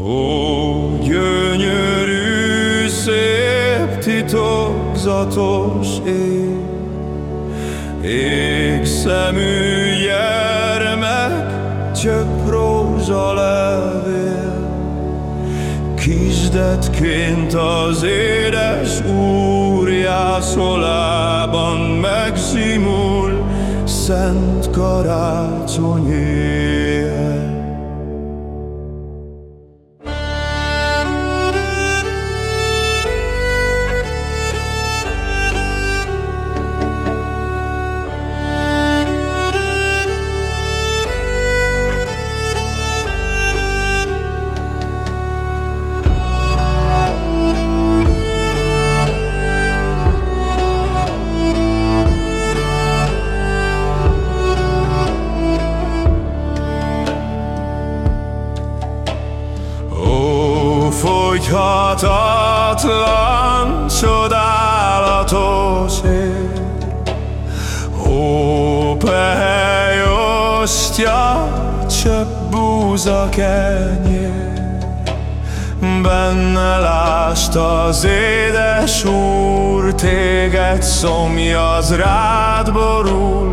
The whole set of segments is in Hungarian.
Ó, gyönyörű, szép, titokzatos ég, Égszemű gyermek, csöpp rózsa levél, Kisdetként az édes úr jászolában megszimul, Szent karácsony ég. Fogyhatatlan, csodálatos ég Ó, pehely ostya, csak búza kenyér Benne lást az édes úr, téged szomjaz rád borul,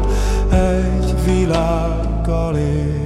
egy világgal ér.